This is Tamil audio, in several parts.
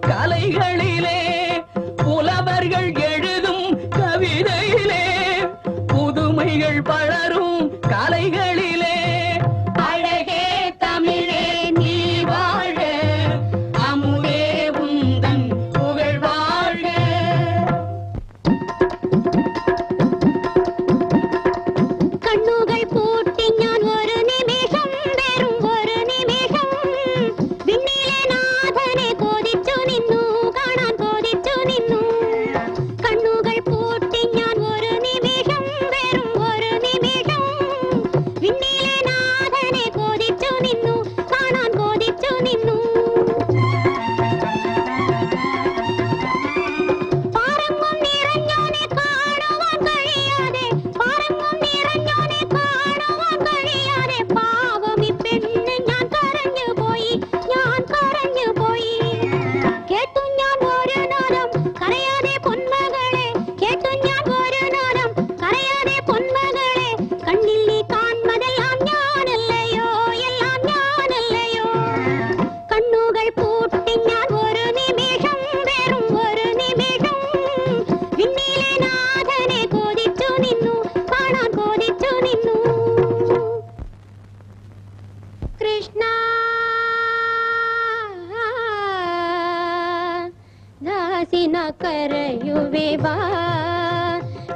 காலைகளே कृष्ण। दासि न करयुवेब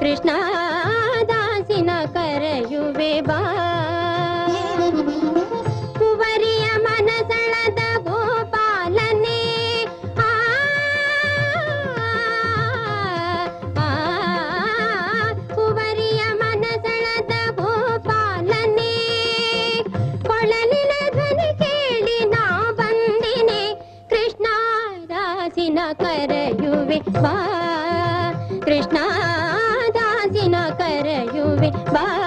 कृष्णा दासीनकरब ಬಾ. ಕೃಷ್ಣ ದಾಸಿನ ಕರೆಯುವೆ ಬಾ.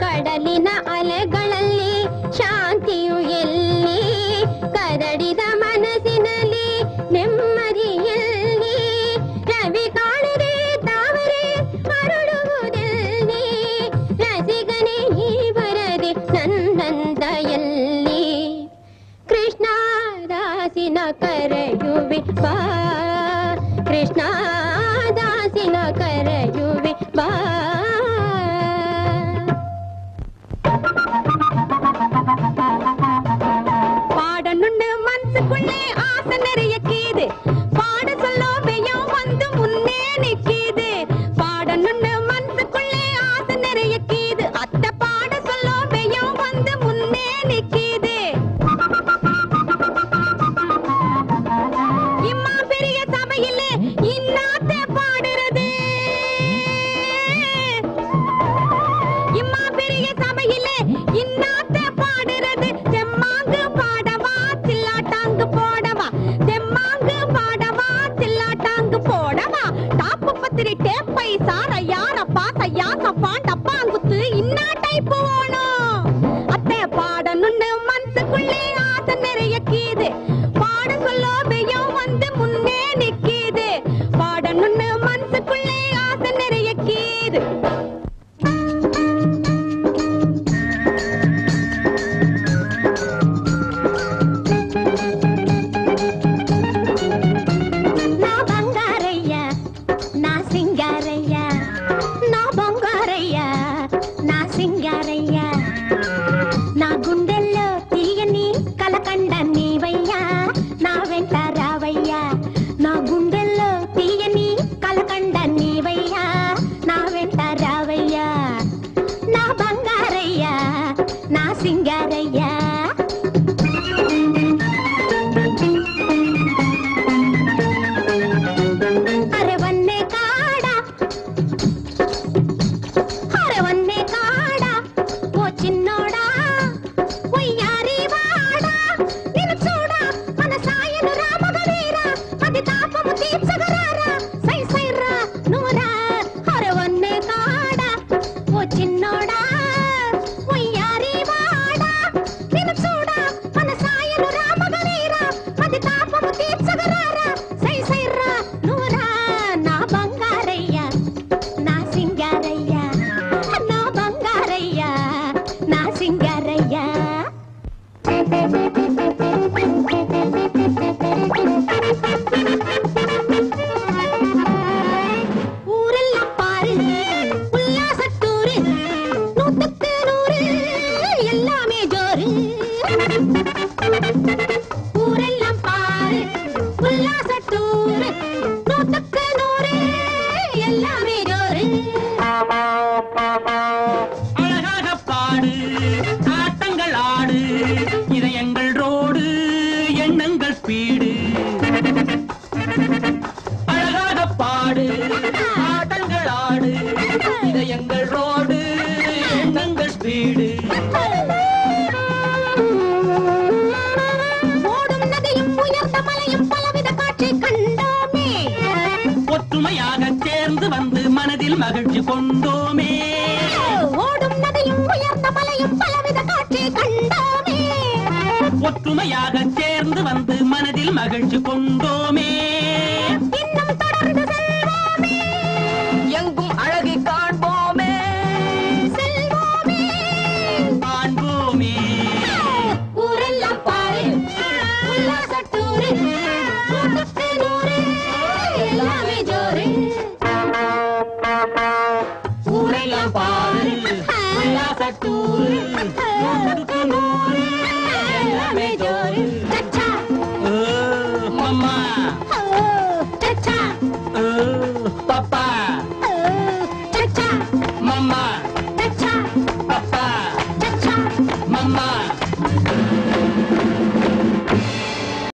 ಕಡಲಿನ ಅಲೆಗಳಲ್ಲಿ ಶಾಂತಿಯು ಎಲ್ಲಿ? ಕದಡಿದ ಮನಸ್ಸಿನಲ್ಲಿ ನೆಮ್ಮದಿ ಕರಯುವೆ ಬಾ ಕೃಷ್ಣ ದಾಸಿನ ಕರಯುವೆ ಬಾ பாடணுண்டு மனசுக்குள்ளே the சிங்காரையா எல்லாமே அழகாக பாடு ஆட்டங்கள் ஆடு இது எங்கள் ரோடு எண்ணங்கள் ஸ்பீடு. அழகாக பாடு ஆட்டங்கள் ஆடு இது எங்கள் ரோடு எண்ணங்கள் ஸ்பீடு. ஒற்றுமையாக சேர்ந்து வந்து மனதில் மகிழ்ச்சி கொண்டோமே. ஓடும் நதியும் உயர்ந்த மலையும் பலவித காட்சி கண்டோமே. ஒற்றுமையாக சேர்ந்து வந்து மனதில் மகிழ்ச்சி கொண்டோமே. मम्मा